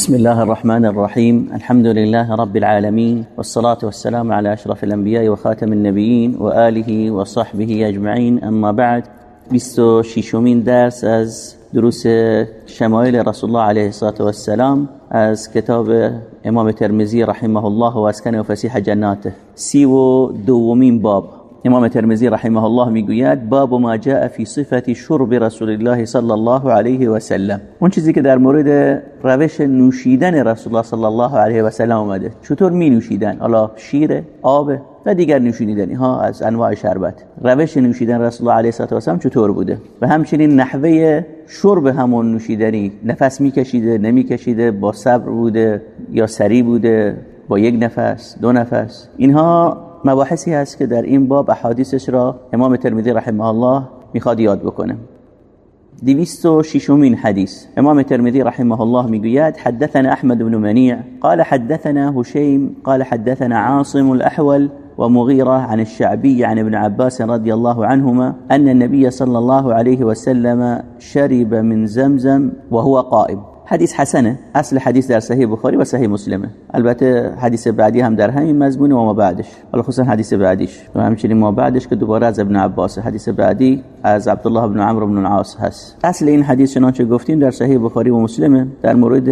بسم الله الرحمن الرحيم. الحمد لله رب العالمين والصلاة والسلام على أشرف الأنبياء وخاتم النبيين وآله وصحبه أجمعين. أما بعد بستو شيشومين درس از دروس شمائل رسول الله عليه الصلاة والسلام از کتاب امام ترمزی رحمه الله و اسکن و فسیح جناته. سی و دومین باب. امام ترمزی رحمه الله می‌گوید باب ما جاء فی صفت شرب رسول الله صلی الله علیه و سلم اون چیزی که در مورد روش نوشیدن رسول الله صلی الله علیه و سلم اومده چطور می نوشیدن حالا شیر آب و دیگر نوشیدنی ها از انواع شربت روش نوشیدن رسول الله علیه و سلم چطور بوده و همچنین نحوه شرب همون نوشیدنی نفس میکشیده نمیکشیده با صبر بوده یا سری بوده با یک نفس دو نفس اینها مباحثی هست که در این باب احادیثش را امام ترمذی رحمه الله می‌خواد یاد بکنه. دویست و ششمین حدیث. امام ترمذی رحمه الله می‌گوید حدثنا احمد بن منیع قال حدثنا هشيم قال حدثنا عاصم الاحول ومغيرة عن الشعبي عن ابن عباس رضي الله عنهما أن النبي صلى الله عليه وسلم شرب من زمزم وهو قائم. حدیث حسنه. اصل حدیث در صحیح بخاری و صحیح مسلمه. البته حدیث بعدی هم در همین مضمون و ما بعدش. حالا خصوصا حدیث بعدیش. و همچنین ما بعدش که دوباره از ابن عباس. حدیث بعدی از عبدالله بن عمرو بن العاص هست. اصل این حدیث چنانچه گفتیم در صحیح بخاری و مسلمه. در مورد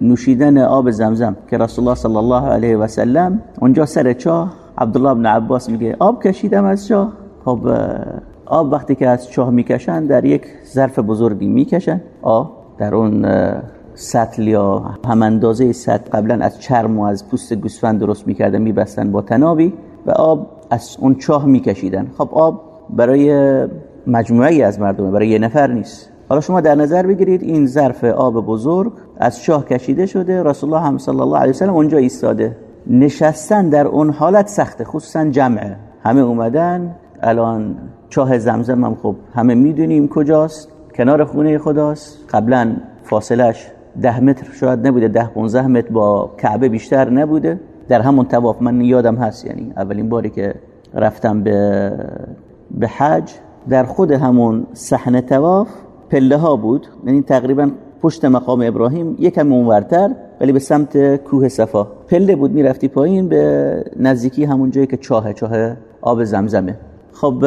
نوشیدن آب زمزم که رسول الله صلی الله علیه و سلم اونجا سر چاه عبدالله بن عباس میگه آب کشیدم از چاه. خب آب وقتی که از چاه می‌کشن در یک ظرف بزرگی می‌کشن. آب در اون سطل یا هم اندازه سطل قبلا از چرم و از پوست گوسفند درست می‌کردن میبستن با تنابی و آب از اون چاه میکشیدن. خب آب برای مجموعی از مردم برای یه نفر نیست. حالا شما در نظر بگیرید این ظرف آب بزرگ از چاه کشیده شده رسول الله هم صلی الله علیه وسلم اونجا ایستاده. نشستن در اون حالت سخته خصوصا جمعه همه اومدن الان چاه زمزم هم خب همه می‌دونیم کجاست. کنار خونه خداست. قبلا فاصلش ده متر شاید نبوده ده 15 متر با کعبه بیشتر نبوده. در همون تواف من یادم هست یعنی اولین باری که رفتم به به حج. در خود همون صحنه تواف پله ها بود یعنی تقریبا پشت مقام ابراهیم یکم اونورتر ولی به سمت کوه صفا. پله بود می‌رفتی پایین به نزدیکی همون جایی که چاه چاه آب زمزمه. خب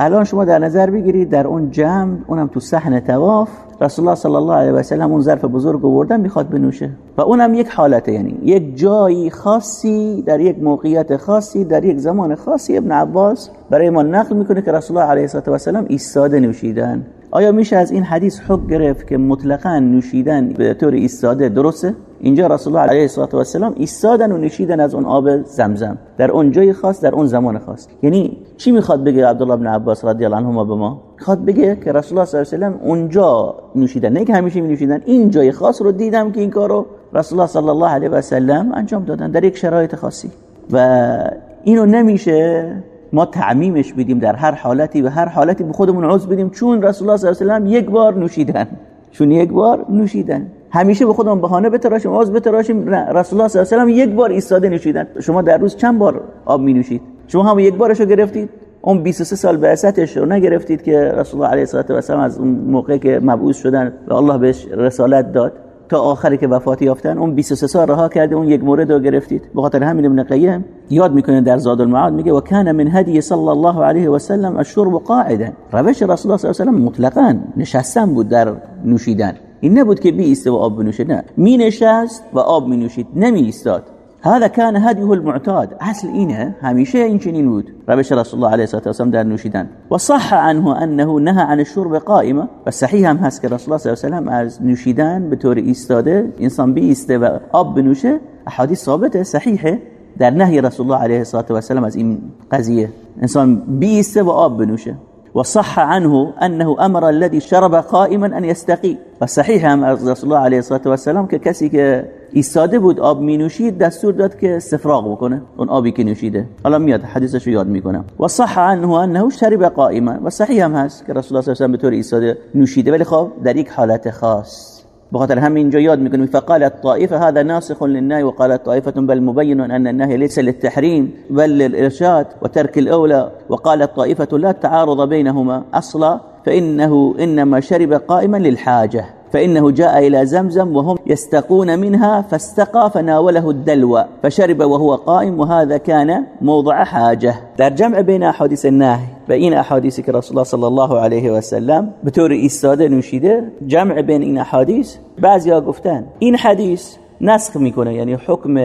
الان شما در نظر بگیرید در اون جمع اونم تو صحن تواف. رسول الله صلی الله علیه و سلم اون ظرف بزرگ آوردن می‌خواد بنوشه. و اونم یک حالته یعنی یک جایی خاصی در یک موقعیت خاصی در یک زمان خاصی ابن عباس برای ما نقل می‌کنه که رسول الله علیه و سلم ایستاده نوشیدن. آیا میشه از این حدیث حق گرفت که مطلقا نوشیدن به طور ایستاده درسته؟ اینجا رسول الله علیه و سلام ایستادن و نوشیدن از اون آب زمزم. در اون جای خاص در اون زمان خاص. یعنی چی می‌خواد بگه عبدالله بن عباس رضی الله عنهما به ما؟ می‌خواد بگه که رسول الله صلی الله علیه و سلم اونجا نوشیدن نه که همیشه می نوشیدن این جای خاص رو دیدم که این کارو رسول الله صلی الله علیه و سلم انجام دادن در یک شرایط خاصی. و اینو نمیشه ما تعمیمش بدیم در هر حالتی و هر حالتی به خودمون عضو بدیم چون رسول الله صلی الله علیه و یک بار نوشیدن. چون یک بار نوشیدن. همیشه به خودمون بهانه بتراشیم عضو بتراشیم رسول الله صلی الله علیه و یک بار ایستاده نوشیدن. شما در روز چند بار آب می نوشید شما هم یک بارشو گرفتید؟ اون 23 سال بعثتش رو نگرفتید که رسول الله علیه و سلم از اون موقع که مبعوث شدن و الله بهش رسالت داد تا آخری که وفات یافتن اون 23 سال رها کرده اون یک مورد رو گرفتید. به خاطر همین ابن قیم یاد می‌کنه در زاد المعاد میگه و کان من هدی صلی الله علیه و سلم الشرب قاعدا. روش رسول الله صلی الله علیه و سلم مطلقاً نشستن بود در نوشیدن. این نبود که بی و آب بنوشه نه. می نشست و آب می نوشید نمی ایستاد هذا كان هديه المعتاد. أصل اینه همیشه این چنین بود روش رسول الله علیه و سلم در نوشیدن. و صح عنه أنه نهى عن الشرب قائمة. و صحیح هم هست که رسول الله صلی الله علیه و از نوشیدن به طور ایستاده انسان بی ایسته و آب بنوشه. احادیث ثابته صحیحه. در نهی رسول الله علیه و سلم از این قضیه انسان بی ایسته و آب بنوشه. وصح عنه أنه أمر الذي شرب قائما أن يستقي. از رسول الله علیه و سلم که کسی که ایستاده بود آب می نوشید دستور داد که استفراغ بکنه اون آبی که نوشیده. حالا میاد حدیثش رو یاد می‌کنم. و صح عنه انه شرب قائما. و صحیح هم هست که رسول الله صلی الله علیه و به طور ایستاده نوشیده. ولی خب در یک حالت خاص. بخاطر هم اینجا یاد می‌کنیم فقالت طائفه هذا ناسخ للنهي وقالت طائفه بل مبين ان النهي ليس للتحريم بل للارشاد وترك الاولى وقالت طائفه لا تعارض بينهما اصلا فانه انما شرب قائما للحاجه فإنه جاء إلى زمزم وهم يستقون منها فاستقى فناوله الدلو فشرب وهو قائم وهذا كان موضع حاجة. در جمع بين أحاديث النهي و این احادیثی که رسول الله صلی الله علیه و سلم به طور ایستاده نوشیده جمع بین این احادیث بعضیا گفتن این حدیث نسخ می‌کنه یعنی حکم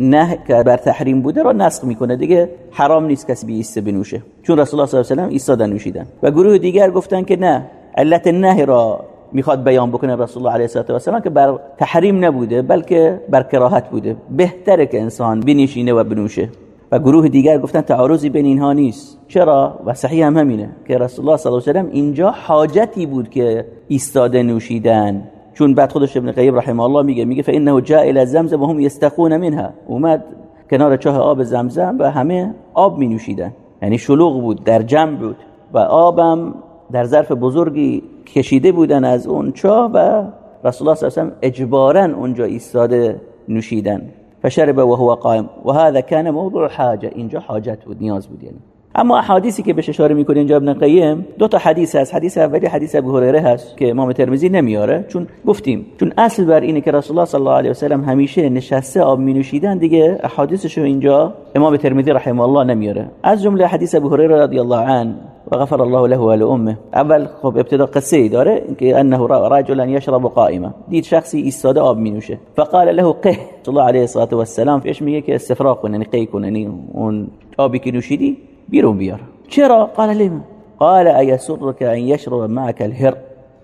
نه که بر تحریم بوده را نسخ می‌کنه دیگه حرام نیست کسی بی ایسته بنوشه. چون رسول الله صلی الله علیه و سلم ایستاده نوشیدن. و گروه دیگر گفتن که نه علت نه را می‌خواد بیان بکنه رسول الله علیه و سلم که بر تحریم نبوده بلکه بر کراهت بوده. بهتره که انسان بنشینه و بنوشه. و گروه دیگر گفتن تعارضی بین اینها نیست. چرا؟ و صحیح هم همینه که رسول الله صلی الله علیه و سلم اینجا حاجتی بود که ایستاده نوشیدن. چون بعد خودش ابن قیم رحمه الله میگه میگه فانه جاء الى زمزم وهم يستقون منها. اومد کنار چاه آب زمزم و همه آب می نوشیدن. یعنی شلوغ بود در جمع بود. و آبم در ظرف بزرگی کشیده بودن از اون چاه و رسول الله صلی الله علیه و اجبارا اونجا ایستاده نوشیدن. فشرب وهو قائم. و هذا كان موضوع حاجه اینجا حاجت بود نیاز بود یعنی. اما احادیثی که بهش اشاره می‌کنه اینجا ابن قیم دو تا حدیث هست. حدیث اولی حدیث ابو هریره هست که امام ترمذی نمیاره. چون گفتیم چون اصل بر اینه که رسول الله صلی الله علیه و سلم همیشه نشسته آب می نوشیدن دیگه احادیثش اینجا امام ترمذی رحمه الله نمیاره. از جمله حدیث ابو هریره رضی الله عنه و غفر الله له و امه اول خب ابتدا قصه ای داره که انه رجلا يشرب قائما. دید شخصی ایستاده آب می نوشه فقال له قه. الله علیه و السلام فیش میگه که استفراغ کن یعنی قی کن یعنی اون آبی که نوشیدی بیرون بیار. چرا؟ قال لما قال ایسرك ان يشرب معك الهر.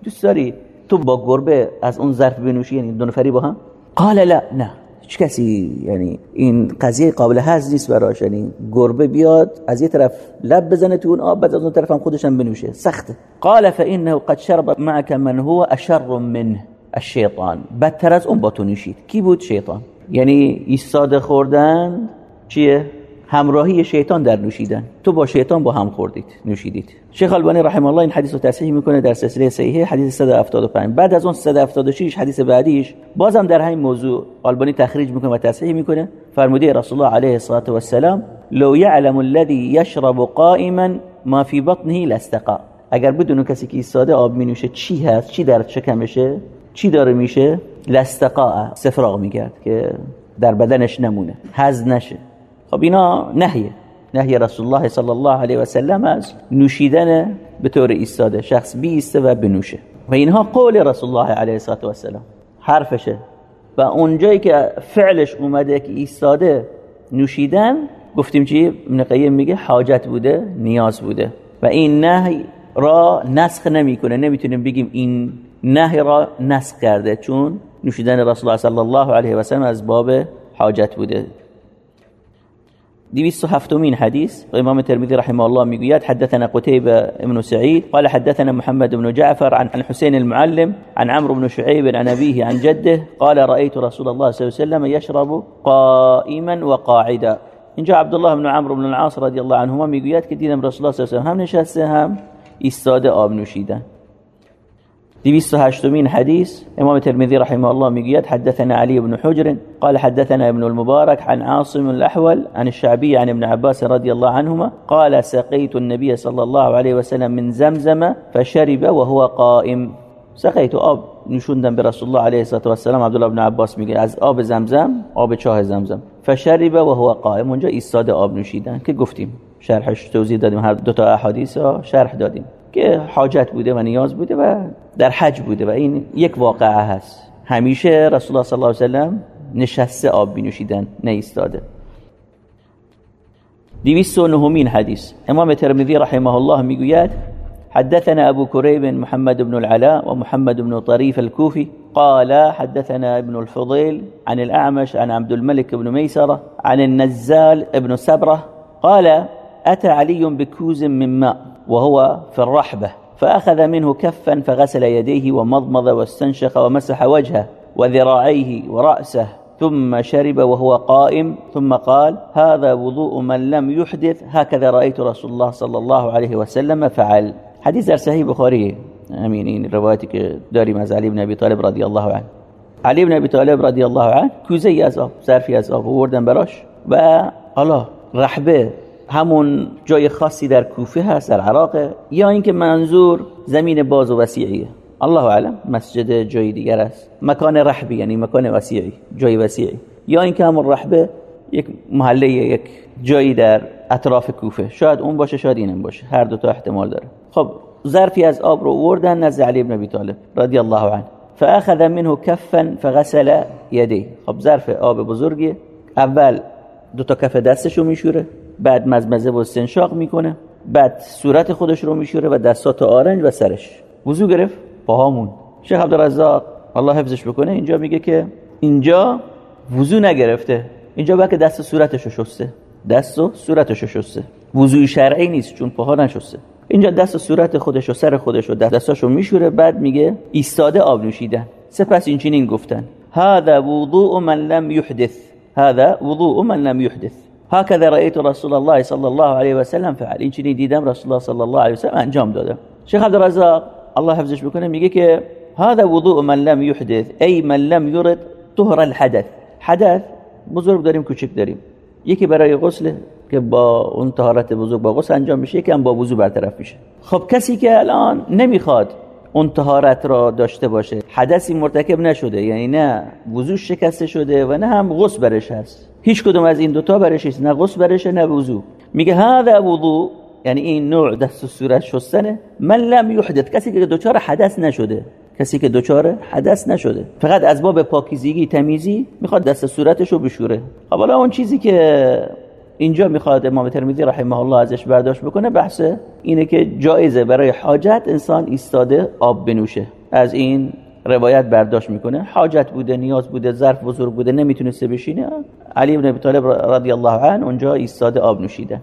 دوست داری تو با گربه از اون ظرف بنوشی یعنی دو نفری با هم؟ قال لا نه. هیچ کسی یعنی این قضیه قابل هضم نیست براش. یعنی گربه بیاد از یه طرف لب بزنه تو اون آب بعد از اون طرف هم خودش هم بنوشه. سخته. قال فانه قد شرب معك من هو اشر منه الشیطان. بدتر از اون با تو نوشید. کی بود شیطان؟ یعنی ایستاده خوردن چیه؟ همراهی شیطان در نوشیدن. تو با شیطان با هم خوردید نوشیدید. شیخ البانی رحمه الله این حدیث رو تصحیح می‌کنه در سلسله صحیحه حدیث 175 بعد از اون 176 حدیث بعدیش بازم در همین موضوع البانی تخریج می‌کنه و تصحیح می‌کنه. فرموده رسول الله علیه الصلاه و السلام لو يعلم الذي يشرب قائما ما في بطنه لاستقى اگر بدون کسی که ایستاده آب می نوشه چی هست؟ چی در چکمشه چی داره میشه؟ لاستقاء سفراغ میگرد که در بدنش نمونه هز نشه. خب اینا نهیه. نهی رسول الله صلی الله علیه و سلم از نوشیدن به طور ایستاده. شخص بیسته و بنوشه. و اینها قول رسول الله علیه و سلم حرفشه. و اونجایی که فعلش اومده که ایستاده نوشیدن گفتیم چی؟ ابن قیم میگه حاجت بوده نیاز بوده. و این نهی را نسخ نمی‌کنه. نمی‌تونیم بگیم این نهی را نسخ کرده. چون نوشیدن رسول الله صلی الله علیه و سلم از باب حاجت بوده. ديويس هفتمين حديث الإمام الترمذي رحمه الله ميقيات حدثنا قتيبة بن سعيد قال حدثنا محمد بن جعفر عن حسين المعلم عن عمرو بن شعيب عن أبيه عن جده قال رأيت رسول الله صلى الله عليه وسلم يشرب قائما وقاعدا إن جاء عبد الله بن عمرو بن العاص رضي الله عنهما ميقيات كدينا رسول الله صلى الله عليه وسلم هم نشسته هم استاد آب نوشیدن. دويست هاشتمين حديث إمام الترمذي رحمه الله مقياد حدثنا علي بن حجر قال حدثنا ابن المبارك عن عاصم الأحول عن الشعبي عن ابن عباس رضي الله عنهما قال سقيت النبي صلى الله عليه وسلم من زمزم فشرب وهو قائم. سقيت آب نشوندم برسول الله عليه الصلاة والسلام. عبد الله بن عباس میگه از آب زمزم آب چاه زمزم. فشرب وهو قائم. اونجا ایستاد آب نوشیدن که گفتیم شرحش توضیح دادیم هر دو تا احادیث شرح دادیم. که حاجت بوده و نیاز بوده و در حج بوده و این یک واقعه هست. همیشه رسول الله صلی الله علیه وسلم نشسته آب بینوشیدن ایستاده دیویست و نهمین حدیث. امام ترمذی رحمه الله می‌گوید حدثنا أبو كريب محمد بن العلاء ومحمد بن طريف الكوفي قال حدثنا ابن الفضيل عن الأعمش عن عبد الملك بن ميسرة عن النزال ابن سبرة قال أتى علي بكوز من ماء؟ وهو في الرحبة فأخذ منه كفا فغسل يديه ومضمض واستنشق ومسح وجهه وذراعيه ورأسه ثم شرب وهو قائم ثم قال هذا وضوء من لم يحدث هكذا رأيت رسول الله صلى الله عليه وسلم فعل. حديث صحيح بخاري. آمين. این روایتی که داریم از علی بن ابی طالب رضی الله عنه. علی بن ابی طالب رضی الله عنه کوزه از آب ظرفی از آب آوردن براش و حالا رحبة. همون جای خاصی در کوفه هست در عراق یا اینکه منظور زمین باز و وسیعیه. الله اعلم مسجد جای دیگر است. مکان رحبی یعنی مکان وسیعی جای وسیعی. یا اینکه همون رحبه یک محله یک جایی در اطراف کوفه. شاید اون باشه شاید اینم باشه. هر دو تا احتمال داره. خب ظرفی از آب رو وردن نزد علی ابن ابی طالب رضی الله عنه. فاخذ منه کفا فغسل یدی خب ظرف آب بزرگی اول دو تا کف دستشو میشوره. بعد مزمزه و استنشاق می‌کنه بعد صورت خودش رو میشوره و دستات آرنج و سرش. وضو گرفت پاهامون شیخ عبدالرزاق الله حفظش بکنه اینجا میگه که اینجا وضو نگرفته. اینجا باید که دست صورتشو شسته. دست و صورتشو شسته. وضوی شرعی نیست چون پاها نشسته. اینجا دست صورت خودش و سر خودش و دستاشو میشوره بعد میگه ایستاده آب نوشیدن. سپس این چنین گفتن. هذا وضوء من لم يحدث هذا وضوء من لم يحدث هكذا رأيت رسول الله صلى الله عليه وسلم فعل. این چنین دیدم رسول الله صلی الله علیه وسلم انجام داده. شیخ عبدالرزاق الله حفظش بکنه میگه که هذا وضوء من لم يحدث ای من لم يرد طهر الحدث. حدث بزرگ داریم کوچک داریم. یکی برای غسل که با اون طهارت بزرگ با غسل انجام میشه یکی هم با وضو برطرف میشه. خب کسی که الان نمی‌خواد اون طهارت را داشته باشه حدثی مرتکب نشده یعنی نه وضو شکسته شده و نه هم غسل برش هست. هیچ کدوم از این دوتا برش نیست. نه غسل برشه نه وضو. میگه هذا وضو یعنی این نوع دست و صورت شستنه. من لم یحدث. کسی که دوچار حدث نشده. کسی که دوچار حدث نشده. فقط از باب پاکیزگی تمیزی می‌خواد دست صورتش رو بشوره. خب حالا اون چیزی که اینجا می‌خواد امام ترمذی رحمه الله ازش برداشت بکنه بحث اینه که جایزه برای حاجت انسان ایستاده آب بنوشه. از این روایت برداشت می‌کنه. حاجت بوده نیاز بوده ظرف بزرگ بوده نمی‌تونسته بشینه. علی بن ابی طالب رضی الله عنه اونجا ایستاده آب نوشیده.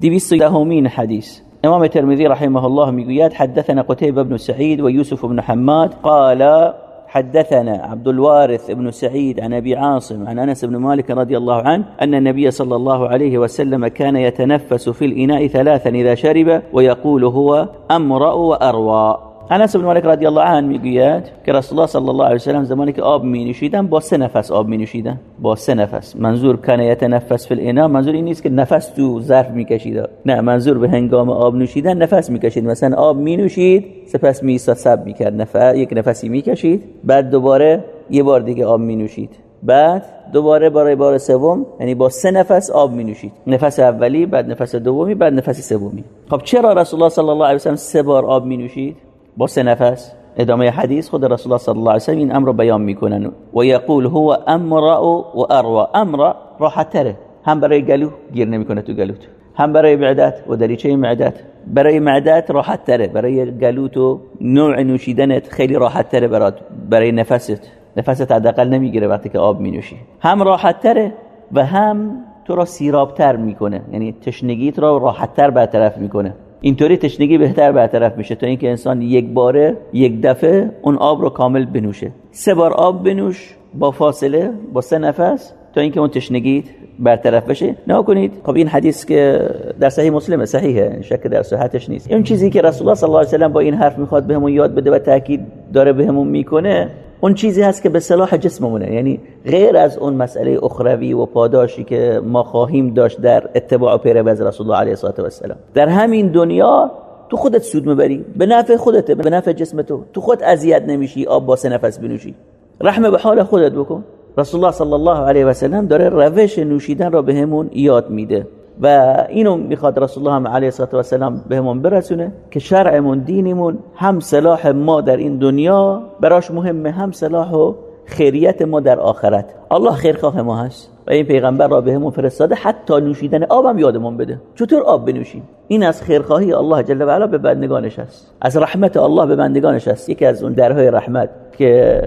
210 حدیث. امام ترمذي رحمه الله می‌گوید حدثنا قتيبة بن سعيد ويوسف بن حماد قال حدثنا عبد الوارث بن سعيد عن أبي عاصم عن أنس بن مالك رضي الله عنه أن النبي صلى الله عليه وسلم كان يتنفس في الإناء ثلاثا إذا شرب ويقول هو أمرأ وأروى انس بن مالک رضی الله عنه می‌گوید که رسول الله صلی الله علیه و سلم زمانی که آب می نوشیدن با سه نفس آب می نوشیدن با سه نفس منظور کان یتنفس فی الاناء منظور این نیست که نفس تو ظرف می‌کشید نه منظور به هنگام آب نوشیدن نفس می‌کشید مثلا آب می نوشید سپس می سب می‌کرد نفس یک نفسی می‌کشید بعد دوباره یه بار دیگه آب می نوشید بعد دوباره برای بار سوم یعنی با سه نفس آب می نوشید نفس اولی بعد نفس دومی بعد نفس سومی خب چرا رسول الله صلی الله علیه و سه بار آب می نوشید با سه نفس. ادامه حدیث خود رسول الله صلی الله علیه و این امر بیان می‌کنن. و یقول هو امرا و اروا امرا راحت تره. هم برای گلو گیر نمی‌کنه تو گلوت. هم برای معدت و دریچه معدت؟ برای معدت راحت تره. برای گلوت و نوع نوشیدنت خیلی راحت تره برات. برای نفست. نفست حداقل نمی‌گیره وقتی که آب مینوشی. هم راحت تره و هم تو را سیرابتر می‌کنه. یعنی تشنگیت را راحتتر برطرف می‌کنه. اینطوری تشنگی بهتر برطرف میشه تا اینکه انسان یک باره یک دفعه اون آب رو کامل بنوشه. سه بار آب بنوش با فاصله با سه نفس تا اینکه اون تشنگی برطرف بشه. نه کنید خب این حدیث که در صحیح مسلم صحیحه شک در صحتش نیست. اون چیزی که رسول الله صلی الله علیه و با این حرف می‌خواد بهمون یاد بده و تاکید داره بهمون می‌کنه اون چیزی هست که به صلاح جسممونه. یعنی غیر از اون مسئله اخروی و پاداشی که ما خواهیم داشت در اتباع پیروی از رسول الله علیه و سلم در همین دنیا تو خودت سود می‌بری. به نفع خودت به نفع جسم تو. تو خود اذیت نمیشی آب با سه نفس بنوشی. رحمه به حال خودت بکن. رسول الله صلی الله علیه و سلم داره روش نوشیدن را بهمون یاد میده. و اینو می‌خواد رسول الله علیه و سلام بهمون برسونه که شرعمون دینمون هم صلاح ما در این دنیا براش مهمه هم صلاح و خیریت ما در آخرت. الله خیرخواه ما هست. و این پیغمبر را بهمون فرستاده حتی نوشیدن آبم یادمون بده. چطور آب بنوشیم؟ این از خیرخواهی الله جل و علا به بندگانش است از رحمت الله به بندگانش است یکی از اون درهای رحمت که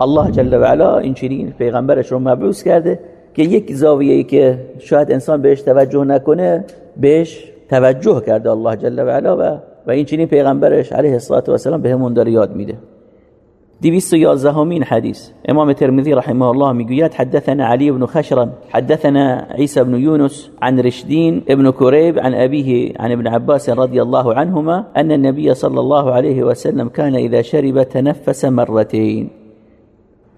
الله جل و علا این چنین پیغمبرش رو مبعوث کرده. که یک زاویه‌ای که شاید انسان بهش توجه نکنه بهش توجه کرده الله جل و علا و و این چنین پیغمبرش علیه الصلاه و السلام بهمون داره یاد میده. 211 همین حدیث. امام ترمذی رحمه الله می‌گوید حدثنا علی بن خشرم حدثنا عيسى بن يونس عن رشدين ابن كريب عن أبيه عن ابن عباس رضي الله عنهما أن النبي صلى الله عليه وسلم كان إذا شرب تنفس مرتين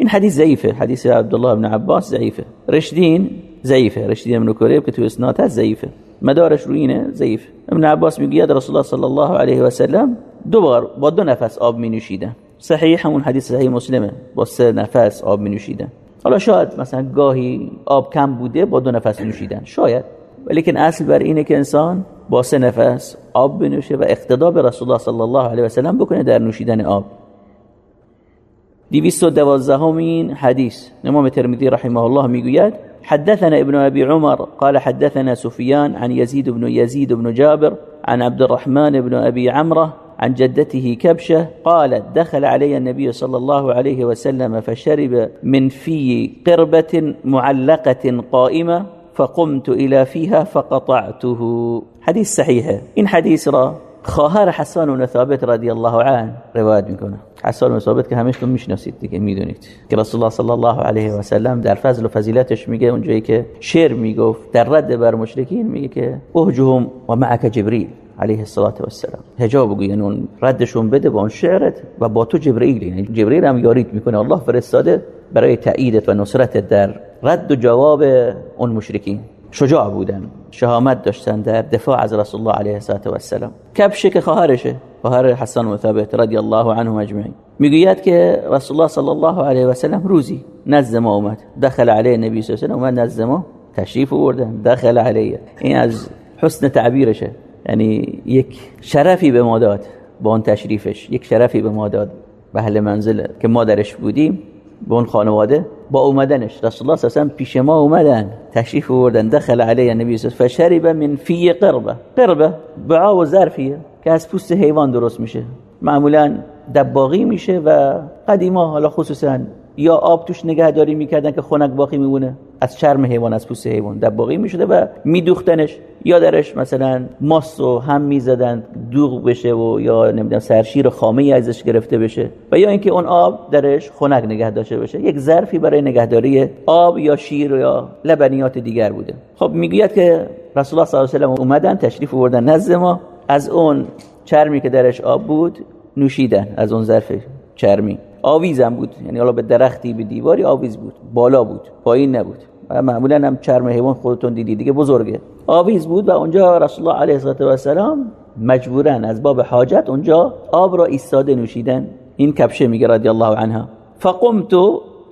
این حدیث ضعیفه. حدیث عبدالله بن عباس ضعیفه. رشدین ضعیفه. رشدین ابن کریب که تو اسناد هست ضعیفه. مدارش رو اینه ضعیف ابن عباس میگه رسول الله صلی الله علیه و سلم دو بار با دو نفس آب می نوشیدن صحیح همون حدیث صحیح مسلمه. با سه نفس آب می نوشیدن حالا شاید مثلا گاهی آب کم بوده با دو نفس نوشیدن شاید. ولیکن اصل بر اینه که انسان با سه نفس آب بنوشه و اقتدا به رسول الله صلی الله علیه و سلم بکنه در نوشیدن آب. دیویست و دوازدهمین حدیث. امام ترمذی رحمه الله میگوید حدثنا ابن أبي عمر قال حدثنا سفيان عن يزيد بن يزيد بن جابر عن عبد الرحمن بن أبي عمرة عن جدته كبشة قالت دخل علي النبي صلى الله عليه وسلم فشرب من في قربة معلقة قائمة فقمت إلى فيها فقطعته. حديث صحيح إن حديث را خواهر حسان بن ثابت رضی الله عنه روایت می‌کنه. حسان بن ثابت که همشتون می‌شناسید دیگه می‌دونید. که رسول الله صلی الله علیه و سلم در فضل و فضیلتش میگه اونجایی که شعر می‌گفت در رد بر مشرکین میگه که اهجهم و معک جبریل علیه الصلاة و السلام هجاب بگو ردشون بده با اون شعرت و با تو جبرئیل یعنی جبرئیل هم یاریت می‌کنه. الله فرستاده برای تاییدت و نصرتت در رد و جواب اون مشرکین. شجاع بودن شهامت داشتن در دفاع از رسول الله علیه و السلام کبشه که خواهرشه خواهر حسن و ثابت رضی الله عنهم اجمعین. می‌گوید که رسول الله صلی الله علیه و سلم روزی نزد ما اومد. دخل علیه نبی صلی الله علیه و اومد نزد ما تشریف آوردن دخل علیه. این از حسن تعبیرشه. یعنی یک شرفی به ما داد با اون تشریفش. یک شرفی به ما داد. به منزل که ما درش بودیم. به اون خانواده با اومدنش. رسول الله صلی پیش ما اومدن. تشریف آوردن. دخل علیه نبی صلی فشرب من فی قربه. قربه بعا و ظرفیه که از پوست حیوان درست میشه. معمولا دباغی میشه و قدیما حالا خصوصا یا آب توش نگهداری می‌کردن که خنک باقی میمونه؟ از چرم حیوان از پوست حیوان دباغی می‌شده و میدوختنش. یا درش مثلا ماست و هم می‌زدن دوغ بشه و یا نمی‌دونم سرشیر خامه ازش گرفته بشه. و یا اینکه اون آب درش خنک نگه داشته بشه یک ظرفی برای نگهداری آب یا شیر یا لبنیات دیگر بوده. خب می‌گوید که رسول الله صلی الله علیه و اومدن تشریف آوردن نزد ما. از اون چرمی که درش آب بود نوشیدن. از اون ظرف چرمی. آویزم بود. یعنی حالا به درختی به دیواری آویز بود. بالا بود. پایین نبود. و معمولا هم چرم حیوان خودتون دیدی دیگه بزرگه. آویز بود و اونجا رسول الله علیه و السلام مجبورا از باب حاجت اونجا آب را ایستاده نوشیدن. این کبشه میگه رضی الله عنها. فقمت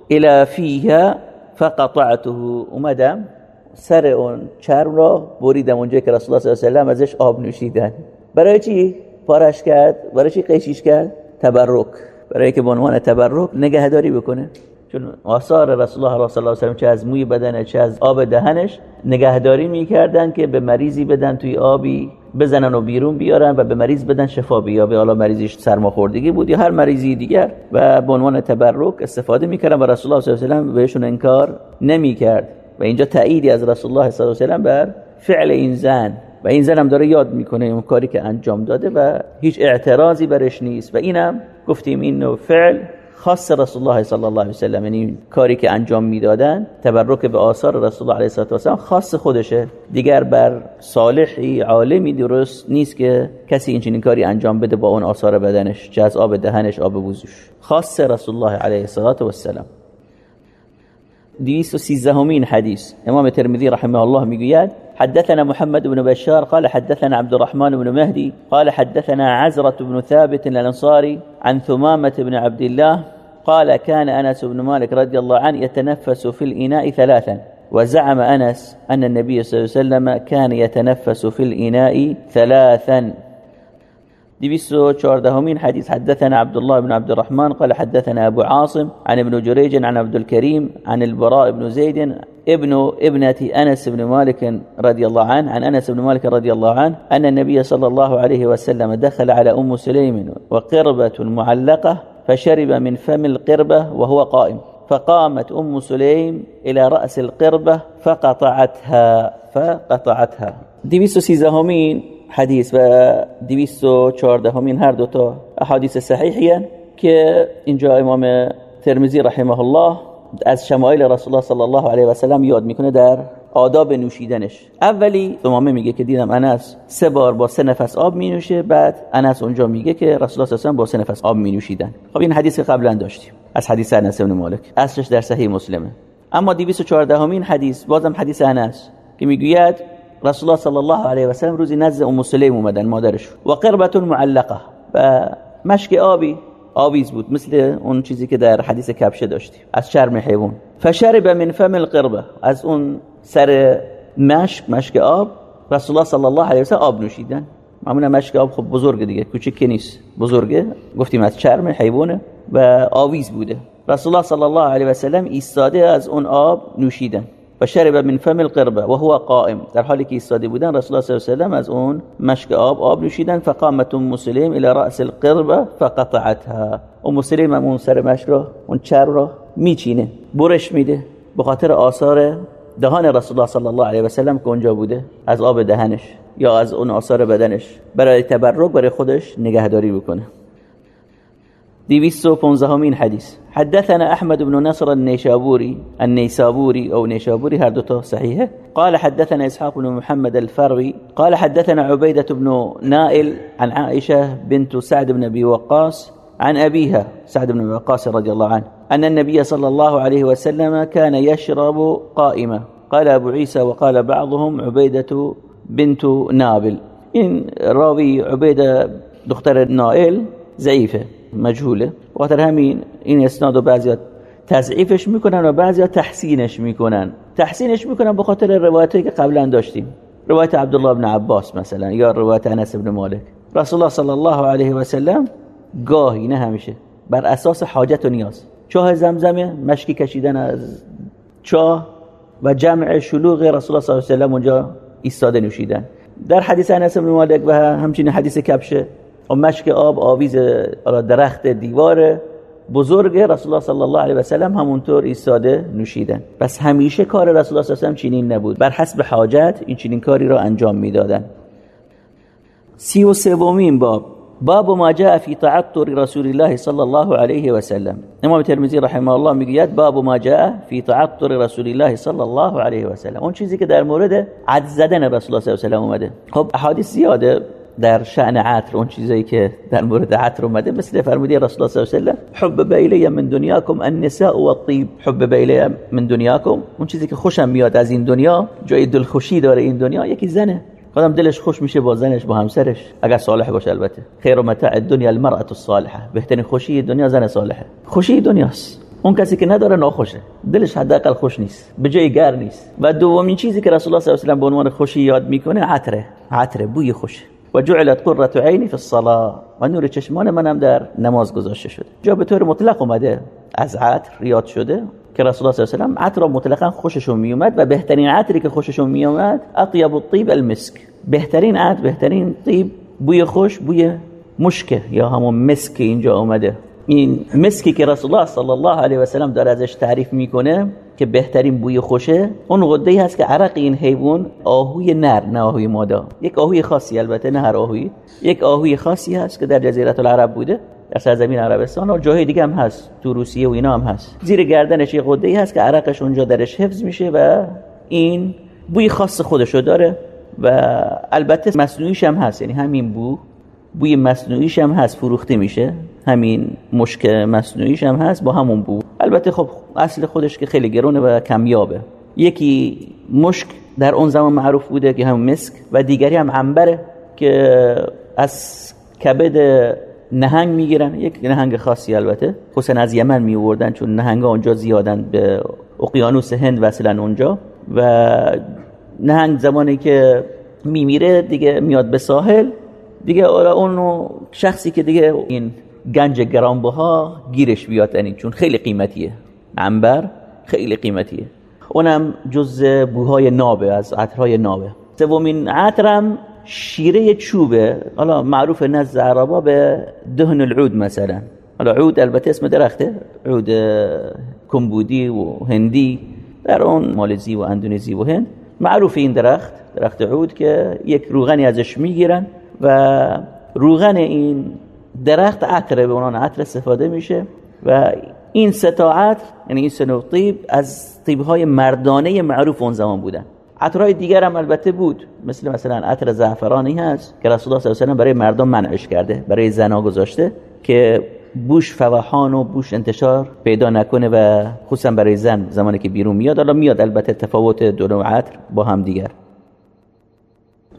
الى فیها فقطعته. اومدم سر اون چرم را بریدم اونجا که رسول الله صلی الله علیه و ازش آب نوشیدن. برای چی؟ پارش کرد. برای چی قیشیش کرد؟ تبرک. برای که به عنوان تبرک نگهداری بکنه. چون آثار رسول الله صلی الله علیه و چه از موی بدن چه از آب دهنش نگهداری می‌کردن که به مریضی بدن توی آبی بزنن و بیرون بیارن و به مریض بدن شفا بیابه. حالا مریضیش سرماخوردگی بود یا هر مریضی دیگر. و به عنوان تبرک استفاده می‌کردن و رسول الله صلی الله علیه و بهشون انکار نمی‌کرد. و اینجا تأییدی از رسول الله صلی الله علیه و بر فعل این زن. و این زنم داره یاد می‌کنه اون کاری که انجام داده و هیچ اعتراضی برش نیست. و اینم گفتیم این فعل خاص رسول الله صلی الله علیه و سلم یعنی کاری که انجام می‌دادن تبرک به آثار رسول الله علیه و سلم خاص خودشه. دیگر بر صالحی عالمی درست نیست که کسی این کاری انجام بده با اون آثار بدنش از آب دهنش آب وضوش خاص رسول الله علیه و سلم 213 همین حدیث. امام ترمذی رحمه الله می‌گوید حدثنا محمد بن بشار قال حدثنا عبد الرحمن بن مهدي قال حدثنا عزرة بن ثابت الأنصاري عن ثمامة بن عبد الله قال كان أنس بن مالك رضي الله عنه يتنفس في الإناء ثلاثا وزعم أنس أن النبي صلى الله عليه وسلم كان يتنفس في الإناء ثلاثا. ديبسو چهاردهمين حديث حدثنا عبد الله بن عبد الرحمن قال حدثنا أبو عاصم عن ابن جريج عن عبد الكريم عن البراء بن زيد ابن ابنة أنس بن مالك رضي الله عنه عن أنس بن مالك رضي الله عنه أن النبي صلى الله عليه وسلم دخل على أم سليم وقربة معلقة فشرب من فم القربة وهو قائم. فقامت أم سليم إلى رأس القربة فقطعتها فقطعتها. دویست سيزهمين حديث و دویست همین هر دوتا احادیث صحیحی که اینجا امام ترمزی رحمه الله از شمایل رسول الله صلی الله علیه و سلم یاد می‌کنه در آداب نوشیدنش. اولی امامه میگه که دیدم انس سه بار با سه نفس آب می نوشه بعد انس اونجا میگه که رسول الله صلی الله با سه نفس آب می نوشیدن خب این حدیث قبلا داشتیم. از حدیث انس بن مالک. اصلش در صحیح مسلمه. اما 214 همین حدیث بازم حدیث انس که می‌گوید رسول الله صلی الله علیه و سلم روزی نزد ام سلیم اومدن مادرش و قربه معلقه و مشک آبی آویز بود مثل اون چیزی که در حدیث کبشه داشتیم از شرم حیوان فشرب من فم القربه از اون سر مشک مشک آب رسول الله صلی الله علیه و آب نوشیدن معمولا مشک آب خب بزرگ دیگه کوچک نیست بزرگه گفتیم از چرم حیوانه و آویز بوده رسول الله صلی الله علیه و سلم ایستاده از اون آب نوشیدن و شرب من فم القربه و هو قائم. در حالی که ایستاده بودن رسول الله صلی الله علیه و از اون مشک آب آب نوشیدن فقامت مسلم الى راس القربه فقطعتها. و مسلم اون سر مشک رو اون چر رو میچینه برش میده. به خاطر آثار دهان رسول الله صلی الله علیه و سلم که اونجا بوده از آب دهنش یا از اون آثار بدنش. برای تبرک برای خودش نگهداری بکنه. ديبيسو بونزهمين حديث؟ حدثنا أحمد بن نصر النيشابوري النيسابوري أو نيشابوري هردته صحيحة قال حدثنا إسحاق بن محمد الفروي قال حدثنا عبيدة بن نائل عن عائشة بنت سعد بن أبي وقاص عن أبيها سعد بن وقاص رضي الله عنه أن النبي صلى الله عليه وسلم كان يشرب قائمة قال أبو عيسى وقال بعضهم عبيدة بنت نابل. إن راوي عبيدة دختر نائل ضعیفه مجهوله. خاطر همین این اسناد و بعضی تضعیفش می‌کنن و بعضی تحسینش می‌کنن. تحسینش می‌کنن به خاطر روایتی که قبلا داشتیم. روایت عبدالله بن عباس مثلا یا روایت انس بن مالک. رسول الله صلی الله علیه و سلم گاهی نه همیشه. بر اساس حاجت و نیاز. چاه زمزمه مشکی کشیدن از چاه و جمع شلوغ رسول الله صلی الله علیه و سلم اونجا ایستاده نوشیدن. در حدیث انس بن مالک و همچنین حدیث کبشه و مشک آب آویز درخت دیوار بزرگ رسول الله صلی الله علیه و سلم همونطور ایستاده نوشیدن پس همیشه کار رسول الله صلی الله علیه و چنین نبود. بر حسب حاجت این چنین کاری را انجام می‌دادن. سی و سومین باب. باب ما جاء في تعطر رسول الله صلی الله علیه و سلم. امام ترمذی رحمه الله می‌گوید باب ما جاء في تعطر رسول الله صلی الله علیه و سلم. اون چیزی که در مورد عد زدن رسول الله صلی الله علیه و سلم اومده. خب احادیث زیاده. در شأن عطر اون چیزایی که در مورد عطر اومده مثل فرمودی رسول الله صلی الله علیه و سلم حب الی من دنیاکم النساء والطیب حب الی من دنیاکم. اون چیزی که خوشم میاد از این دنیا جای دلخوشی داره این دنیا یکی زنه. خودم دلش خوش میشه با زنش با همسرش. اگر صالح باشه البته. خیر متاع الدنیا المرأة الصالحه بهترین خوشی دنیا زن صالحه. خوشی دنیاست. اون کسی که نداره ناخوشه. دلش حداقل خوش نیست. به جای گر نیست. و دومین چیزی که رسول الله صلی الله علیه و به عنوان خوشی یاد می‌کنه عطره. عطره بوی خوشه. و جعلت قرة عینی فی الصلاه و نور چشمان منم در نماز گذاشته شده. جا به طور مطلق اومده. از عطر ریاد شده که رسول الله صلی الله علیه و عطر مطلقا خوششون میومد و بهترین عطری که خوششون میومد اطیب الطیب المسک. بهترین عطر بهترین طیب بوی خوش بوی مشکه یا همون مسک اینجا اومده. این مسکی که رسول الله صلی الله علیه و سلم داره ازش تعریف می‌کنه که بهترین بوی خوشه اون غده ای هست که عرق این حیوان آهوی نر نه آهوی مادا یک آهوی خاصی البته نه هر آهوی. یک آهوی خاصی هست که در جزیره العرب بوده در سرزمین عربستان و جاهای دیگه هم هست. تو روسیه و اینا هم هست. زیر گردنش یک غده ای هست که عرقش اونجا درش حفظ میشه و این بوی خاص خودشو داره و البته مصنوعیش هم هست. یعنی همین بو بوی مصنوعیش هم هست فروخته میشه. همین مشک مصنوعیش هم هست با همون بو البته خب اصل خودش که خیلی گرونه و کمیابه. یکی مشک در اون زمان معروف بوده که هم مسک و دیگری هم عنبره که از کبد نهنگ می‌گیرن. یک نهنگ خاصی البته. خصوصا از یمن میوردن چون نهنگ اونجا زیادن به اقیانوس هند وصلن اونجا. و نهنگ زمانی که میمیره دیگه میاد به ساحل. دیگه اون شخصی که دیگه این گنج گرانبها گیرش بیاد یعنی چون خیلی قیمتیه. عنبر خیلی قیمتیه. اونم جز بوهای نابه از عطرهای نابه. سومین عطرم شیره چوبه. حالا معروف نزد عربا به دهن العود مثلا. حالا عود البته اسم درخته. عود کمبودی و هندی. در اون مالزی و اندونزی و هند. معروف این درخت درخت عود که یک روغنی ازش می‌گیرن و روغن این درخت عطر به عنوان عطر استفاده میشه و این ستا عطر یعنی این سنو طیب از طیبهای مردانه معروف اون زمان بودن. عطرهای دیگر هم البته بود. مثل مثلا عطر زعفرانی هست که رسول الله صلی الله علیه و برای مردم منعش کرده برای زنا گذاشته که بوش فواحان و بوش انتشار پیدا نکنه و خصوصا برای زن زمانی که بیرون میاد حالا میاد. البته تفاوت دو نوع عطر با هم دیگر.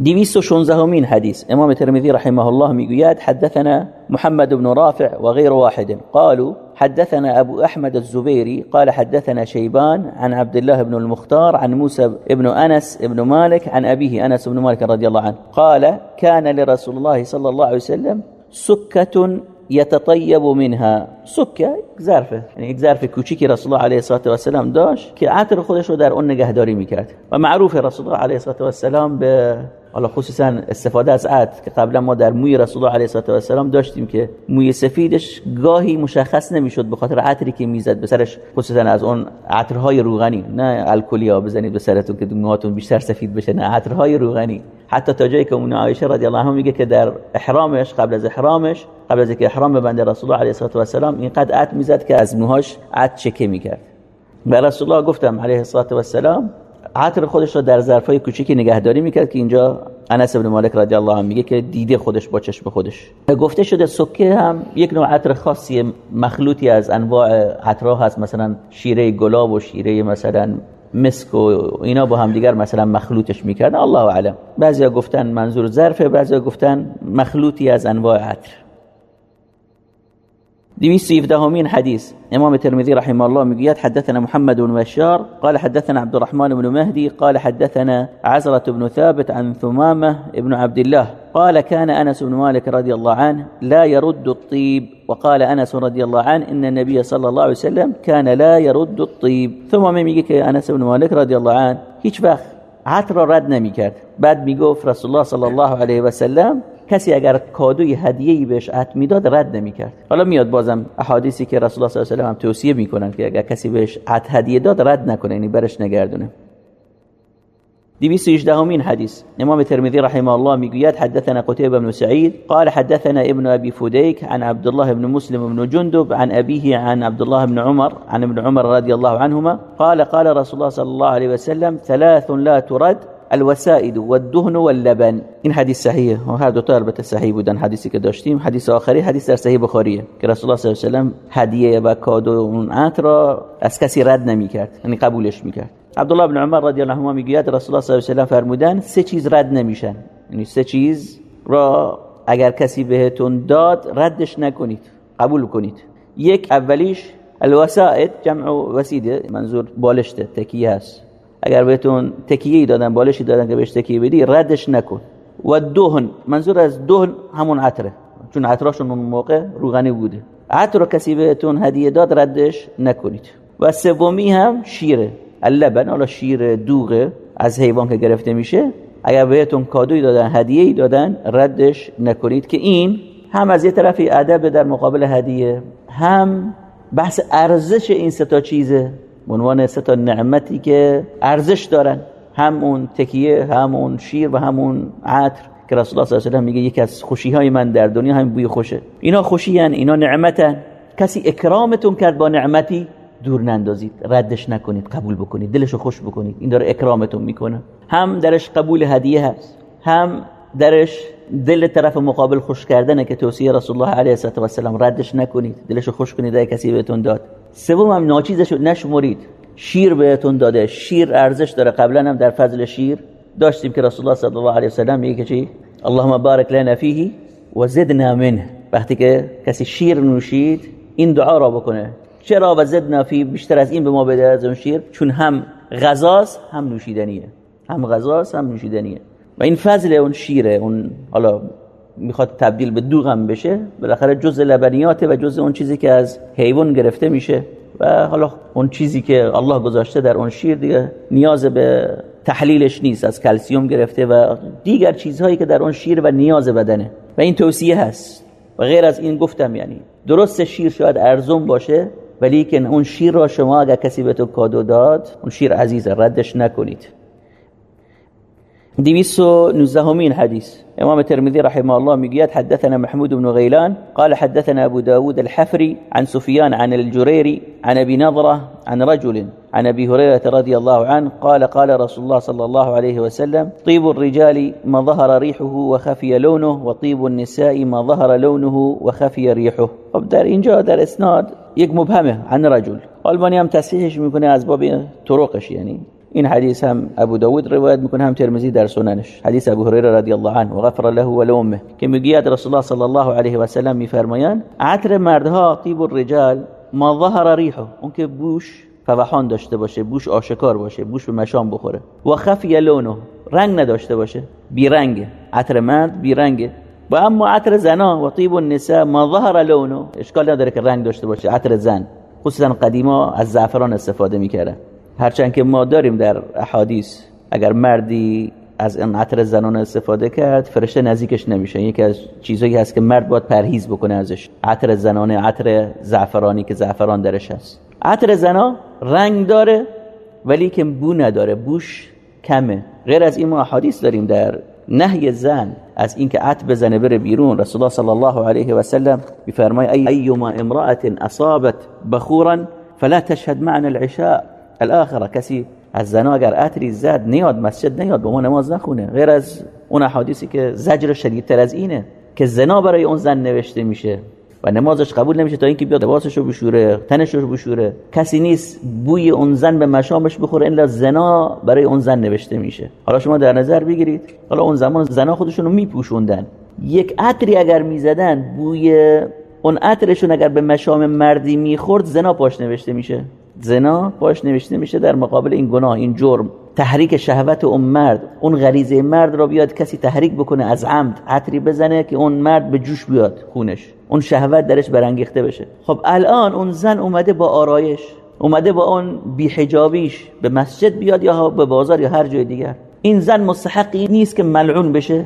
216 همین حديث امام الترمذي رحمه الله میگوید حدثنا محمد بن رافع وغير واحد. قالوا حدثنا أبو أحمد الزبيري قال حدثنا شيبان عن عبد الله بن المختار عن موسى بن أنس بن مالك عن أبيه أنس بن مالك رضي الله عنه. قال كان لرسول الله صلى الله عليه وسلم سكة يتطيب منها. سکة ظرفه یعنی یک ظرف رسول الله علیه الصلاة و السلام داشت که عطر خودش رو در اون نگهداری میکرد. رسول الله علیه الصلاة و السلام به حالا خصوصا استفاده از عطر که قبلا ما در موی رسول الله علیه و السلام داشتیم که موی سفیدش گاهی مشخص نمی‌شد به خاطر عطری که می‌زد به سرش خصوصا از اون عطرهای روغنی. نه الکلی ها بزنید به سرتون که موهاتون بیشتر سفید بشه نه عطرهای روغنی. حتی تا جایی که اون عایشه رضی الله عنها میگه که در احرامش قبل از احرامش قبل از اینکه احرام ببنده رسول الله علیه و السلام اینقدر عطر می‌زد که از موهاش عطر چکه می‌کرد. به رسول الله گفتم علیه الصلاه و السلام عطر خودش رو در ظرفای کوچیکی نگهداری می‌کرد که اینجا انس بن مالک رضی الله عنه میگه که دیده خودش با چشم خودش. گفته شده سکه هم یک نوع عطر خاصی مخلوطی از انواع عطرها هست مثلا شیره گلاب و شیره مثلا مسک و اینا با هم دیگر مثلا مخلوطش می‌کردن. الله اعلم. بعضیا گفتن منظور ظرفه بعضیا گفتن مخلوطی از انواع عطر. دويس يفدهمين حديث. إمام الترمذي رحمه الله مقياد حدثنا محمد بن بشار قال حدثنا عبد الرحمن بن مهدي قال حدثنا عزرة بن ثابت عن ثمامة بن عبد الله قال كان أنس بن مالك رضي الله عنه لا يرد الطيب وقال أنس رضي الله عنه إن النبي صلى الله عليه وسلم كان لا يرد الطيب. ثم میگه أنس بن مالك رضي الله عنه هیچ وقت عطر رد نمیکرد بعد میگفت رسول الله صلی الله علیه و سلم کسی اگر کادوی هدیه‌ای بهش عطر می‌داد رد نمی‌کرد. حالا میاد بازم احادیثی که رسول الله صلی الله علیه و هم توصیه می‌کنن که اگر کسی بهش عطر هدیه داد رد نکنه یعنی برش نگردونه. دبيس همين حديث إمام الترمذي رحمه الله ميقيات حدثنا قتيبة بن سعيد قال حدثنا ابن أبي فديك عن عبد الله بن مسلم بن جندب عن أبيه عن عبد الله بن عمر عن ابن عمر رضي الله عنهما قال قال رسول الله صلى الله عليه وسلم ثلاث لا ترد الوسائد والدهن واللبن. این حدیث صحیحه. و هر دو تا البته صحیح بودن حدیثی که داشتیم. حدیث آخری حدیث در صحیح بخاریه که رسول الله صلی الله علیه و هدیه و کادو اون عطر را از کسی رد نمی‌کرد یعنی قبولش می‌کرد. عبدالله بن عمر رضی الله عنهما می‌گوید رسول الله صلی الله علیه و فرمودن سه چیز رد نمیشن. یعنی سه چیز را اگر کسی بهتون داد ردش نکنید قبول کنید. یک اولیش الوسائد جمع وسیده منظور بالشته تکیه هست اگر بهتون تکیه دادن بالشی دادن که بهش تکیه بدی ردش نکن. و دهن منظور از دهن همون عطره. چون عطراشون اون موقع روغنی بوده. عطر کسی بهتون هدیه داد ردش نکنید. و سومی هم شیره. اللبن حالا شیر دوغه از حیوان که گرفته میشه. اگر بهتون کادوی دادن هدیه دادن ردش نکنید که این هم از یه طرفی ادب در مقابل هدیه هم بحث ارزش این ستا چیزه. به عنوان سه تا نعمتی که ارزش دارن. همون تکیه همون شیر و همون عطر که رسول الله صلی الله علیه و میگه یکی از خوشی های من در دنیا همین بوی خوشه. اینا خوشی هن. اینا نعمتن کسی اکرامتون کرد با نعمتی دور نندازید ردش نکنید قبول بکنید دلشو خوش بکنید. این داره اکرامتون می‌کنه. هم درش قبول هدیه هست هم درش دل طرف مقابل خوش کردنه که توصیه رسول الله علیه و سلم ردش نکنید. دلشو خوش کنید اگه کسی بهتون داد. سوم هم ناچیزشو نشمرید. شیر بهتون داده. شیر ارزش داره. قبلا هم در فضل شیر داشتیم که رسول الله صلی الله علیه و سلم میگه چی؟ اللهم بارک لنا فیه و زدنا منه. وقتی که کسی شیر نوشید این دعا را بکنه. چرا و زدنا فی? بیشتر از این به ما بده از اون شیر. چون هم غذاست هم نوشیدنیه. هم غذاست هم نوشیدنیه. و این فضل اون شیره اون حالا می‌خواد تبدیل به دوغم بشه بالاخره جز لبنیاته و جز اون چیزی که از حیوان گرفته میشه و حالا اون چیزی که الله گذاشته در اون شیر دیگه نیاز به تحلیلش نیست از کلسیوم گرفته و دیگر چیزهایی که در اون شیر و نیاز بدنه. و این توصیه هست. و غیر از این گفتم یعنی درست شیر شاید ارزون باشه ولی که اون شیر را شما اگر کسی به تو کادو داد اون شیر عزیزه ردش نکنید. ديويسو نزهمين حديث إمام الترمذي رحمه الله مقياد حدثنا محمود بن غيلان قال حدثنا أبو داود الحفري عن سفيان عن الجريري عن أبي نظرة عن رجل عن أبي هريرة رضي الله عنه قال قال رسول الله صلى الله عليه وسلم طيب الرجال ما ظهر ريحه وخفي لونه وطيب النساء ما ظهر لونه وخفي ريحه. خب در اینجا در اسناد یک مبهمه عن رجل. آلمانی هم تصحیحش میکنه از باب طرقش یعنی این حدیث هم ابو داود روایت می‌کنه هم ترمذی در سننش. حدیث ابو هریره رضی الله عنه. و غفر له و لامه. که میگه رسول الله صلی الله علیه و سلم میفرمایند عطر مردها طیب الرجال ما ظهر ریحه. اون که بوش فوحان داشته باشه بوش آشکار باشه بوش به مشام بخوره. و خفی لونه. رنگ نداشته باشه بی رنگ عطر مرد بی رنگه و اما عطر زنا. و طیب النساء ما ظهر لونه. اشکال نداره که رنگ داشته باشه عطر زن. خصوصا قدیما از زعفران استفاده می‌کردن. هرچند که ما داریم در احادیث اگر مردی از این عطر زنان استفاده کرد فرشته نزدیکش نمیشه. یکی از چیزایی هست که مرد باید پرهیز بکنه ازش. عطر زنانه عطر زعفرانی که زعفران درش هست. عطر زنا رنگ داره ولی که بو نداره. بوش کمه. غیر از این ما احادیث داریم در نهی زن. از اینکه عطر بزنه بره بیرون. رسول الله صلی الله علیه و سلم ای ایما امراه اصابت بخورا فلا تشهد معنا العشاء. الاخره کسی از زنا اگر عطری زد نیاد مسجد نیاد با ما نماز نخونه. غیر از اون احادیثی که زجر شدیدتر از اینه که زنا برای اون زن نوشته میشه و نمازش قبول نمیشه تا اینکه بیاد لباسش رو بشوره تنش رو بشوره. کسی نیست بوی اون زن به مشامش بخوره الا زنا برای اون زن نوشته میشه. حالا شما در نظر بگیرید حالا اون زمان زنا خودشون رو میپوشوندن. یک عطری اگر می‌زدن بوی اون عطرشون اگر به مشام مردی می‌خورد زنا پاش نوشته میشه. زنا باش نوشته میشه در مقابل این گناه این جرم تحریک شهوت اون مرد اون غریزه مرد را بیاد کسی تحریک بکنه از عمد عطری بزنه که اون مرد به جوش بیاد خونش. اون شهوت درش برانگیخته بشه. خب الان اون زن اومده با آرایش اومده با اون بیحجابیش به مسجد بیاد یا به بازار یا هر جای دیگر. این زن مستحقی نیست که ملعون بشه.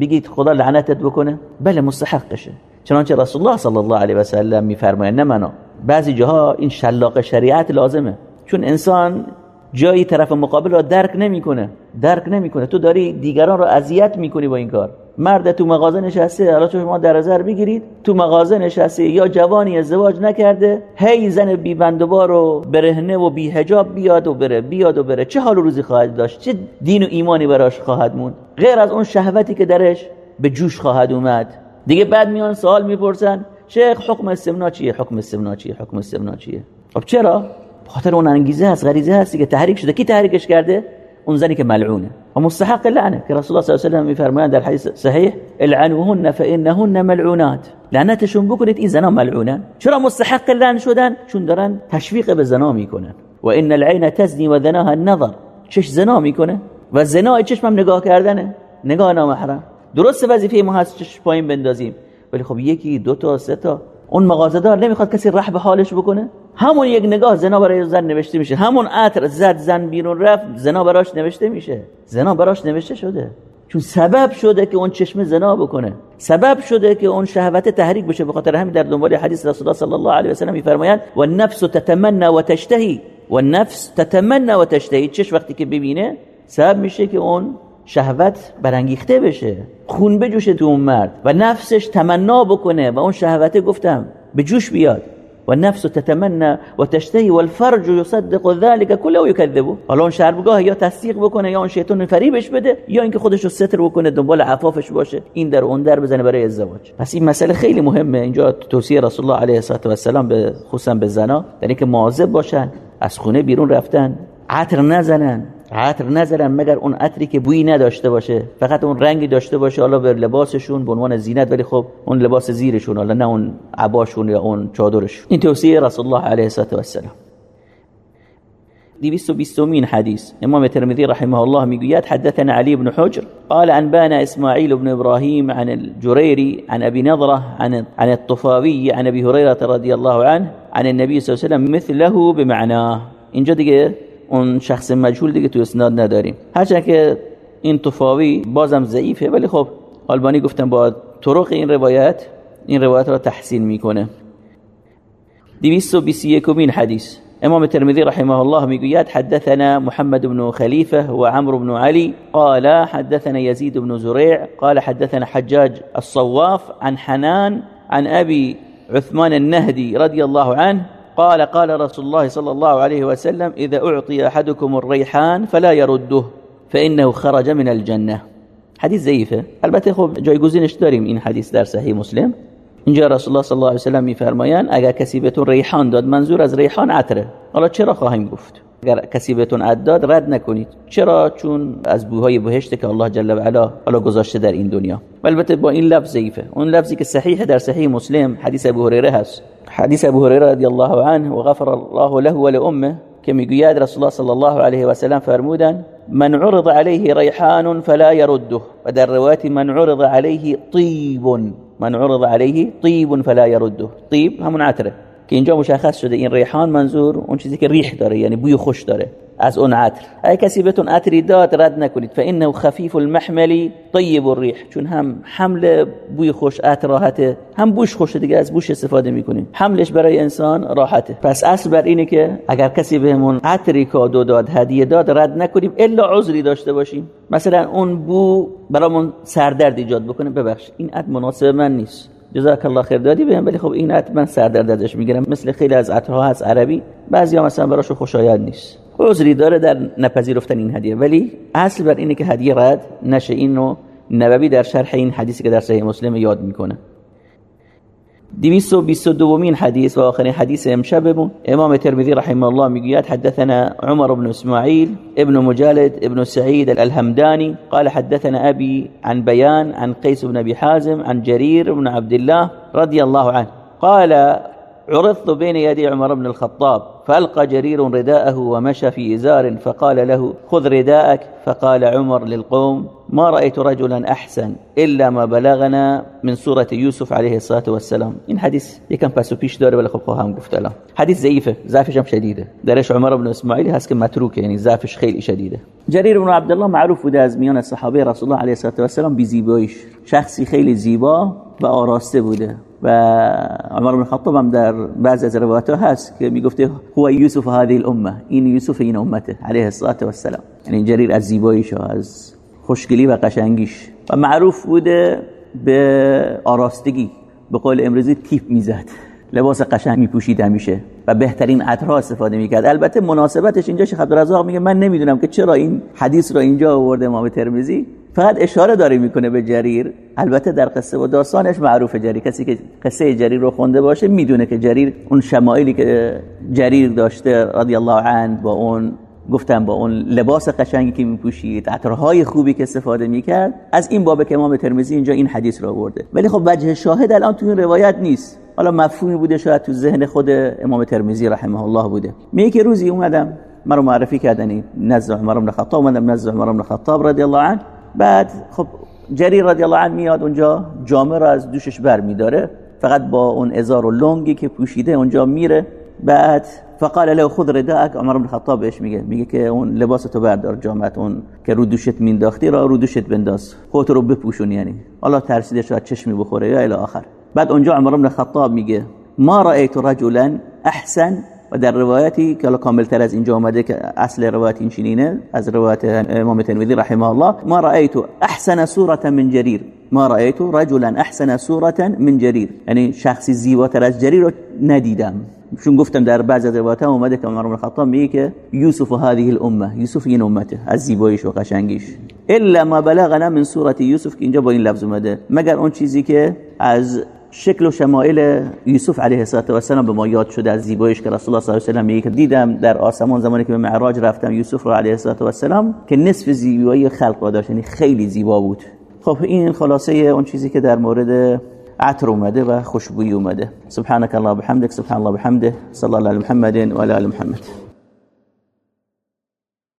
بگید خدا لعنتت بکنه. بله مستحقشه چنانچه رسول الله صلی الله علیه و سلم میفرماید نه منو. بعضی جاها این شلاق شریعت لازمه. چون انسان جایی طرف مقابل را درک نمی‌کنه درک نمی‌کنه. تو داری دیگران را اذیت می‌کنی با این کار. مرد تو مغازه نشسته حالا شما در نظر بگیرید تو مغازه نشسته یا جوانی ازدواج نکرده هی زن بی بندوبار و برهنه و بی حجاب بیاد و بره بیاد و بره. چه حال و روزی خواهد داشت؟ چه دین و ایمانی براش خواهد موند؟ غیر از اون شهوتی که درش به جوش خواهد اومد. دیگه بعد میان سوال می‌پرسن شیخ حکم استمنا چیه؟ حکم استمنا چیه؟ حکم استمنا چیه؟ خب چرا؟ خاطر اون انگیزه هست غریزه هست که تحریک شده. کی تحریکش کرده؟ اون زنی که ملعونه. و مستحق لعنه. که رسول الله صلی الله علیه و میفرمایند در حدیث صحیح العنوهن فانهن ملعونات. لعنتشون بکنید این زنا ملعونه. چرا مستحق لعن شدن؟ چون دارن تشویق به زنا می‌کنن. و ان العين تزني و ذناها النظر. چش زنا می‌کنه. و زنا چشمم نگاه کردنه. نگاه نامحرم. درست وظیفه ما هست چش پایین بندازیم. ولی خب یکی دو تا سه تا. اون مغازه‌دار نمی‌خواد کسی رح به حالش بکنه. همون یک نگاه زنا برای زن نوشته میشه. همون عطر زد زن بیرون رفت زنا براش نوشته میشه. زنا براش نوشته شده. چون سبب شده که اون چشم زنا بکنه. سبب شده که اون شهوت تحریک بشه. به خاطر همین در دنبال حدیث رسول الله صلی الله علیه و سلم میفرمایند و النفس تتمنى و تشتهی و تتمنى و تشتهی چش وقتی که ببینه سبب میشه که اون شهوت برانگیخته بشه خون بجوشه تو اون مرد و نفسش تمنا بکنه و اون شهوته گفتم به جوش بیاد و نفس تتمنى و تشتهی و الفرج یصدق ذلك كله و یکذبه. حالا اون شربگاه یا تصدیق بکنه یا اون شیطان فریبش بده یا اینکه خودش رو ستر بکنه دنبال عفافش باشه این در اون در بزنه برای ازدواج. پس این مسئله خیلی مهمه. اینجا توصیه رسول الله علیه و السلام به خصوصا به زنا یعنی که مواظب باشن از خونه بیرون رفتن عطر نزنن. عطر نزنن مگر اون عطری که بویی نداشته باشه فقط اون رنگی داشته باشه حالا به لباسشون به عنوان زینت ولی خب اون لباس زیرشون حالا نه اون عباشون یا اون چادرشون. این توصیه رسول الله علیه و السلام دي بيستو حديث امام الترمذي رحمه الله می‌گوید حدثنا علي بن حجر قال أنبانا إسماعيل بن إبراهيم عن الجريري عن أبي نضرة عن عن الطفاوي عن أبي هريرة رضي الله عنه عن النبي صلى الله عليه وسلم مثله بمعناه اینجا دیگه اون شخص مجهول دیگه تو اسناد نداریم. هرچند که این طفاوی بازم ضعیفه ولی خب آلبانی گفتم با طرق این روایت این روایت را تحسین می‌کنه. 221 مین حدیث. امام الترمذي رحمه الله می‌گوید حدثنا محمد بن خليفة وعمر بن علي قال حدثنا يزيد بن زريع قال حدثنا حجاج الصواف عن حنان عن أبي عثمان النهدي رضي الله عنه قال قال رسول الله صلى الله عليه وسلم إذا أعطي أحدكم الريحان فلا يرده فإنه خرج من الجنة. حديث ضعیفه البته خب جایگزینش داریم این حدیث در صحیح مسلم. اینجا رسول الله صلی الله علیه و سلم میفرمایند اگر کسی بهتون ریحان داد منظور از ریحان عطره. حالا چرا خواهیم گفت؟ اگر کسی بهتون اداد رد نکنید. چرا؟ چون از بوهای بهشت که الله جل و علا حالا گذاشته در این دنیا. البته با این لفظ ضعیفه. اون لفظی که صحیح در صحیح مسلم حدیث ابو هریره هست. حدیث ابو هریره رضی الله عنه و غفر الله له و لامه که می‌گوید رسول الله صلی الله علیه و سلم فرمودن من عرض عليه ریحان فلا يرده و در روایت من عرض عليه طیب من عرض عليه طیب فلا يرده طیب همون عطره. که اینجا مشخص شده این ریحان منظور اون چیزی که ریح داره یعنی بوی خوش داره از اون عطر. اگه کسی بهتون عطری داد رد نکنید. فانه خفیف المحمل طیب الریح. چون هم حمل بوی خوش عطر راحته هم بوش خوشه دیگه از بوش استفاده می‌کنیم. حملش برای انسان راحته. پس اصل بر اینه که اگر کسی بهمون عطری کادو داد هدیه داد رد نکنیم الا عذری داشته باشیم. مثلا اون بو برامون سردرد ایجاد بکنه. ببخش این عطر مناسب من نیست. جزاک الله خیر. دادی بهم ولی خب این حتما سردرد ازش می‌گیرم. مثل خیلی از عطرها از عربی. بعضیا مثلا براشو خوشایند نیست. عذری داره در نپذیرفتن این هدیه. ولی اصل بر اینه که هدیه رد نشه. اینو نبوی در شرح این حدیثی که در صحیح مسلم یاد می‌کنه. دویست و بیست و دومین حدیث و آخرین حدیث امشبمون امام ترمذی رحمه الله میگوید حدثنا عمر بن اسماعیل ابن مجالد ابن سعيد الهمداني قال حدثنا أبي عن بيان عن قيس بن أبي حازم عن جرير بن عبد الله رضي الله عنه. قال عرضت بين يدي عمر بن الخطاب فألقى جرير رداءه ومشى في إزار فقال له خذ رداءك. فقال عمر للقوم ما رأيت رجلا أحسن إلا ما بلغنا من سورة يوسف عليه الصلاة والسلام این حدیث یکم پس و داره ولی خب خواهم گفت الان حدیث ضعیفه ضعفش هم شدیده درش عمر بن اسماعیل هست که متروکه یعنی ضعفش خیلی شدیده جریر بن عبدالله معروف بوده از میان صحابه رسول الله علیه الصلاة والسلام بی زیباییش شخصی خیلی زیبا و آراسته بوده و عمر بن خطاب هم در بعض از روایات هست که می‌گفته هو یوسف هذه الامه این یوسف این امته علیه الصلاه و السلام یعنی جریر از زیباییش از خوشگلی و قشنگیش. و معروف بوده به آراستگی. به قول امروزی تیپ می‌زد. لباس قشنگ میپوشید همیشه. و بهترین عطرها استفاده می‌کرد. البته مناسبتش اینجا شیخ عبدالرزاق میگه من نمی‌دونم که چرا این حدیث رو اینجا آورده امام ترمذی. فقط اشاره داره می‌کنه به جریر. البته در قصه و داستانش معروفه جریر. کسی که قصه جریر رو خونده باشه می‌دونه که جریر اون شمایلی که جریر داشته رضی الله عنه با اون گفتم با اون لباس قشنگی که میپوشید عطرهای خوبی که استفاده می‌کرد از این بابه که امام ترمذی اینجا این حدیث رو آورده. ولی خب وجه شاهد الان تو این روایت نیست. حالا مفهومی بوده شاید تو ذهن خود امام ترمذی رحمه الله بوده. میگه که روزی اومدم مرا معرفی کردنی نزد عمر بن خطاب اومدم نزد عمر بن خطاب رضی الله عنه. بعد خب جریر رضی الله عنه میاد اونجا جامه رو از دوشش بر میداره فقط با اون ازار و لنگی که پوشیده اونجا میره. بعد فقال له خذ رداءك. عمر بن خطاب بهش میگه میگه که اون لباس تو بردار جامعت اون که رو دوشت مینداختی را رو دوشت بنداز. خودت رو بپوشون یعنی. الله ترسیده شاید چشمی بخوره یا الی آخر. بعد اونجا عمر بن خطاب میگه ما رأيت رجلا احسن. و در روایتی که حالا کامل تر از اینجا اومده که اصل روایت این چنینه از روایت امام ترمذی رحمه الله ما رأيت احسن صورة من جرير ما رأيت رجلا احسن صورة من جرير یعنی شخصی زیباتر از جریر رو ندیدم. چون گفتم در بعض از روایات اومده که عمر بن الخطاب میگه که یوسف هذه الامه یوسف این امته از زیباییش و قشنگیش. الا ما بلغنا من صورت یوسف که اینجا با این لفظ اومده. مگر اون چیزی که از شکل و شمایل یوسف علیه السلام به ما یاد شده از زیباییش که رسول الله صلی الله علیه و میگه که دیدم در آسمان زمانی که به معراج رفتم یوسف رو علیه السلام که نصف زیبایی خلق را داشت یعنی خیلی زیبا بود. خب این خلاصه اون چیزی که در مورد عطر اومده و خوشبویی اومده سبحانك الله بحمدك سبحان الله بحمده صلى الله على محمد وعلى آل محمد.